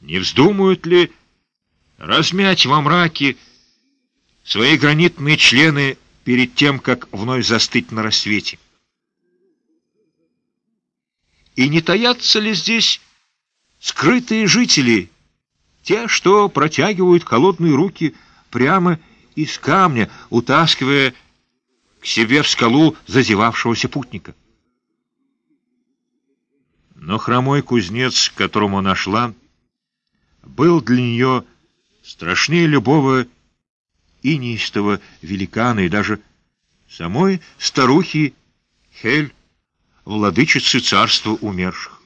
Не вздумают ли размять во мраке свои гранитные члены перед тем, как вновь застыть на рассвете? И не таятся ли здесь скрытые жители, те, что протягивают холодные руки прямо из камня, утаскивая к себе в скалу зазевавшегося путника. Но хромой кузнец, которому нашла, был для нее страшнее любого инистого великана и даже самой старухи Хель, владычицы царства умерших.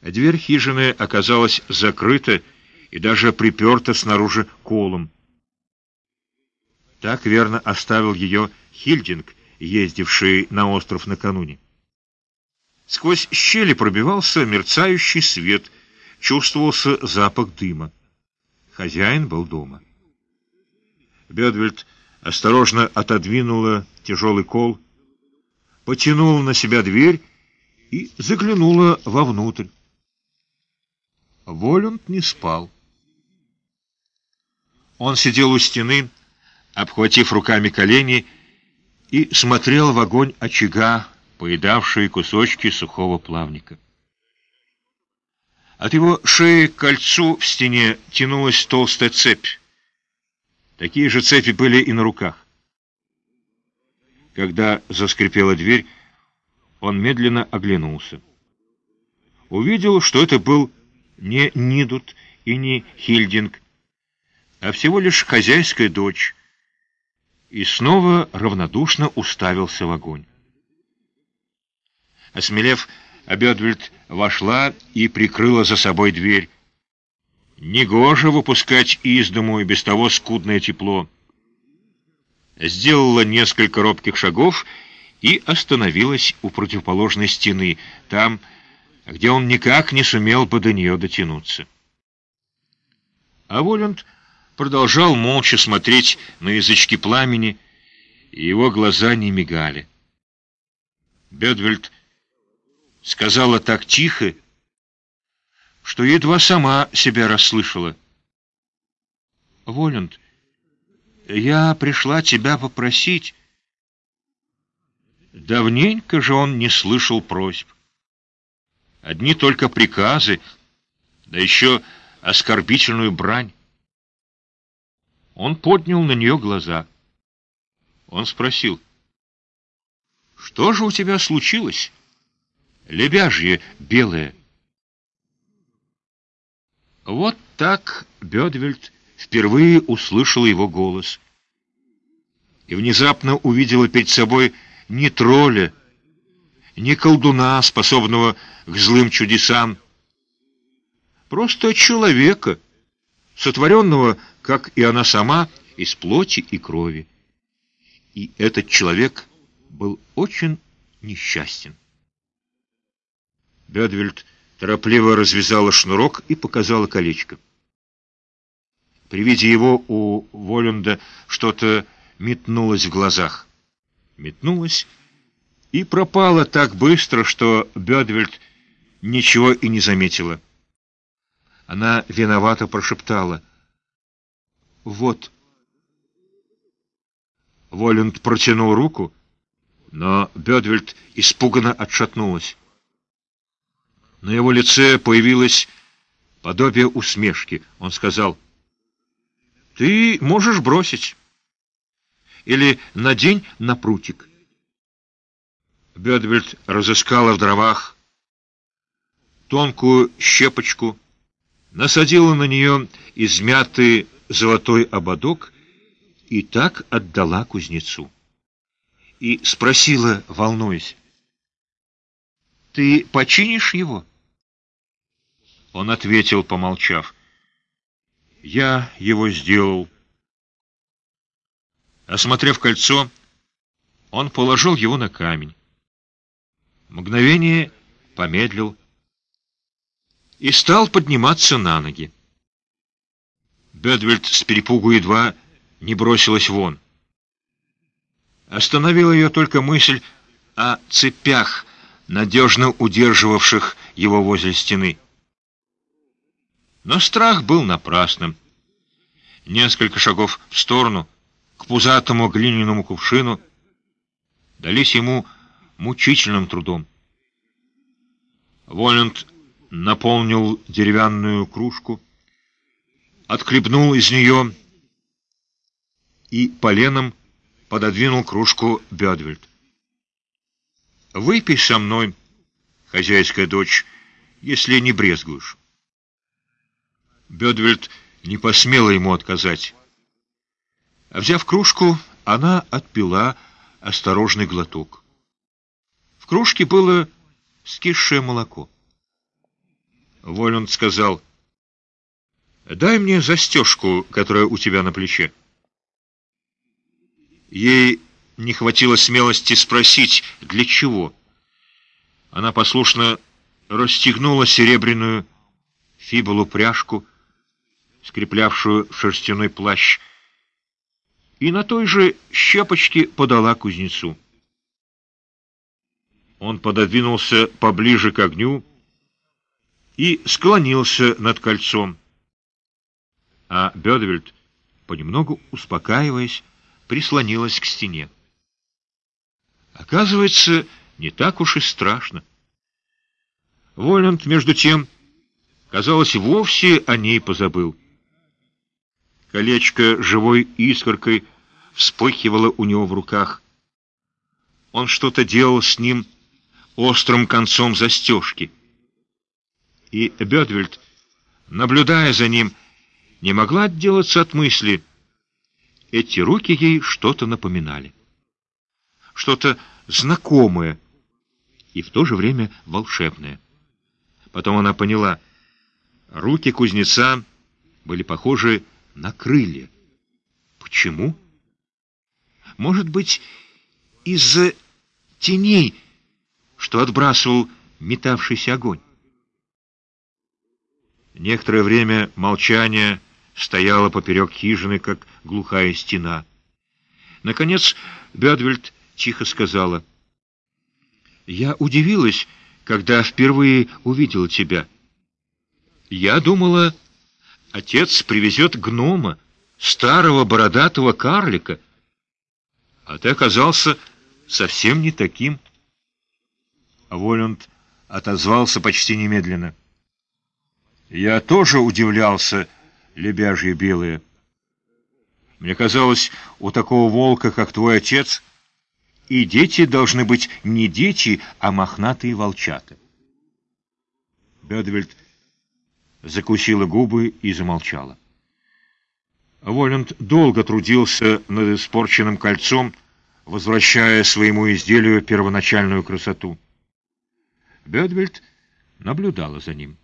Дверь хижины оказалась закрыта и даже приперта снаружи колом. Так верно оставил ее Хильдинг, ездивший на остров накануне. Сквозь щели пробивался мерцающий свет, чувствовался запах дыма. Хозяин был дома. Бедвельд осторожно отодвинула тяжелый кол, потянула на себя дверь и заглянула вовнутрь. Волюнд не спал. Он сидел у стены, обхватив руками колени, и смотрел в огонь очага, поедавшие кусочки сухого плавника. От его шеи к кольцу в стене тянулась толстая цепь. Такие же цепи были и на руках. Когда заскрипела дверь, он медленно оглянулся. Увидел, что это был не Нидут и не Хильдинг, а всего лишь хозяйская дочь, и снова равнодушно уставился в огонь. Осмелев, Абедвельд вошла и прикрыла за собой дверь. Негоже выпускать из дому и без того скудное тепло. Сделала несколько робких шагов и остановилась у противоположной стены, там, где он никак не сумел бы до нее дотянуться. А Воланд продолжал молча смотреть на язычки пламени, и его глаза не мигали. Бедвельд сказала так тихо, что едва сама себя расслышала. «Воланд, я пришла тебя попросить...» Давненько же он не слышал просьб. Одни только приказы, да еще оскорбительную брань. Он поднял на нее глаза. Он спросил, «Что же у тебя случилось, лебяжье белое?» Вот так Бедвельд впервые услышал его голос и внезапно увидела перед собой не тролля, не колдуна, способного к злым чудесам, просто человека, сотворенного как и она сама, из плоти и крови. И этот человек был очень несчастен. Бедвельд торопливо развязала шнурок и показала колечко. При виде его у Волюнда что-то метнулось в глазах. Метнулось и пропало так быстро, что Бедвельд ничего и не заметила. Она виновато прошептала — вот. Воланд протянул руку, но Бедвельд испуганно отшатнулась. На его лице появилось подобие усмешки. Он сказал, «Ты можешь бросить. Или надень на прутик». Бедвельд разыскала в дровах тонкую щепочку, насадила на нее измятый золотой ободок и так отдала кузнецу. И спросила, волнуясь, «Ты починишь его?» Он ответил, помолчав, «Я его сделал». Осмотрев кольцо, он положил его на камень. Мгновение помедлил и стал подниматься на ноги. Бедвельд с перепугу едва не бросилась вон. Остановила ее только мысль о цепях, надежно удерживавших его возле стены. Но страх был напрасным. Несколько шагов в сторону, к пузатому глиняному кувшину, дались ему мучительным трудом. Воланд наполнил деревянную кружку, отхлебнул из нее и поленом пододвинул кружку Бедвельд. «Выпей со мной, хозяйская дочь, если не брезгуешь». Бедвельд не посмела ему отказать. Взяв кружку, она отпила осторожный глоток. В кружке было скисшее молоко. Волюнд сказал, «Дай мне застежку, которая у тебя на плече». Ей не хватило смелости спросить, для чего. Она послушно расстегнула серебряную фибулу-пряжку, скреплявшую шерстяной плащ, и на той же щепочке подала кузнецу. Он пододвинулся поближе к огню и склонился над кольцом, а Бедвельд, понемногу успокаиваясь, прислонилась к стене. Оказывается, не так уж и страшно. Воланд, между тем, казалось, вовсе о ней позабыл. Колечко живой искоркой вспыхивало у него в руках. Он что-то делал с ним острым концом застежки. И Бедвельд, наблюдая за ним, не могла отделаться от мысли. Эти руки ей что-то напоминали. Что-то знакомое и в то же время волшебное. Потом она поняла, руки кузнеца были похожи на крылья. Почему? Может быть, из-за теней, что отбрасывал метавшийся огонь. Некоторое время молчание стояло поперек хижины, как глухая стена. Наконец Бедвельд тихо сказала, «Я удивилась, когда впервые увидела тебя. Я думала, отец привезет гнома, старого бородатого карлика, а ты оказался совсем не таким». А Воланд отозвался почти немедленно. «Я тоже удивлялся, лебяжье белые. Мне казалось, у такого волка, как твой отец, и дети должны быть не дети, а мохнатые волчата». Бедвельд закусила губы и замолчала. Воланд долго трудился над испорченным кольцом, возвращая своему изделию первоначальную красоту. Бедвельд наблюдала за ним.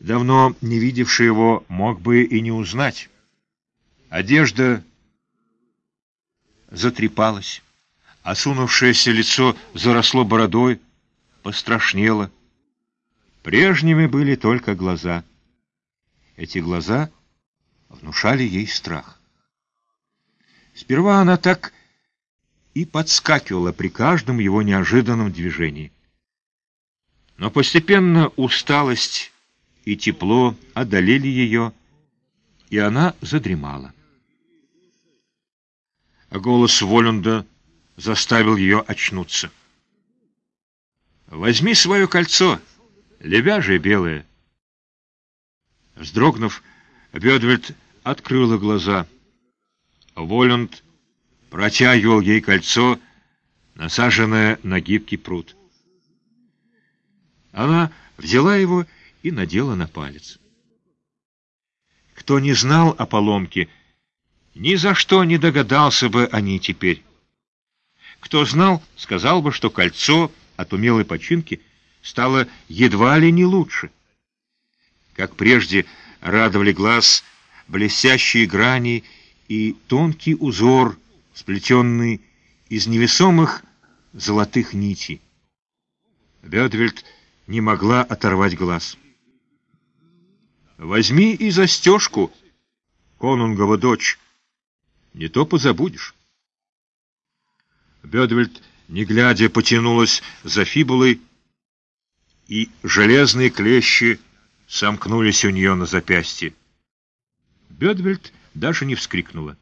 Давно не видевший его мог бы и не узнать. Одежда затрепалась, осунувшееся лицо заросло бородой, пострашнело. Прежними были только глаза. Эти глаза внушали ей страх. Сперва она так и подскакивала при каждом его неожиданном движении. Но постепенно усталость и тепло одолели ее, и она задремала. А голос Волюнда заставил ее очнуться. «Возьми свое кольцо, лебяжье белое». Вздрогнув, Бедвельд открыла глаза. Волюнд протягивал ей кольцо, насаженное на гибкий пруд. Она взяла его и надела на палец. Кто не знал о поломке, ни за что не догадался бы о ней теперь. Кто знал, сказал бы, что кольцо от умелой починки стало едва ли не лучше. Как прежде радовали глаз блестящие грани и тонкий узор сплетенный из невесомых золотых нитей. Бедвельд не могла оторвать глаз. «Возьми и застежку, конунгова дочь, не то позабудешь». Бедвельд, не глядя, потянулась за фибулой, и железные клещи сомкнулись у нее на запястье. Бедвельд даже не вскрикнула.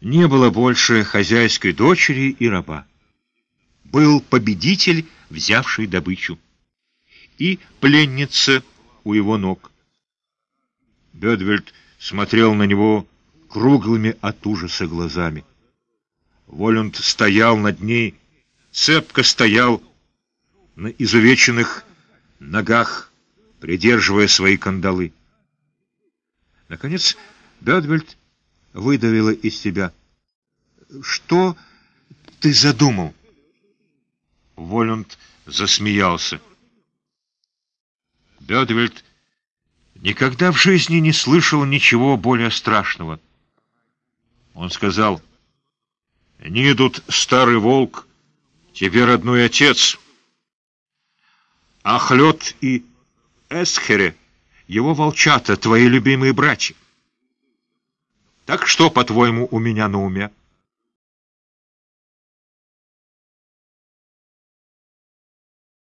Не было больше хозяйской дочери и раба. Был победитель, взявший добычу, и пленница у его ног. Бедвельд смотрел на него круглыми от ужаса глазами. Волюнд стоял над ней, цепко стоял на изувеченных ногах, придерживая свои кандалы. Наконец Бедвельд выдавила из себя. «Что ты задумал?» Волюнд засмеялся. Бедвельд никогда в жизни не слышал ничего более страшного. Он сказал, «Не идут старый волк, тебе родной отец, а Хлёд и Эсхере, его волчата, твои любимые братья. Так что, по-твоему, у меня на уме?»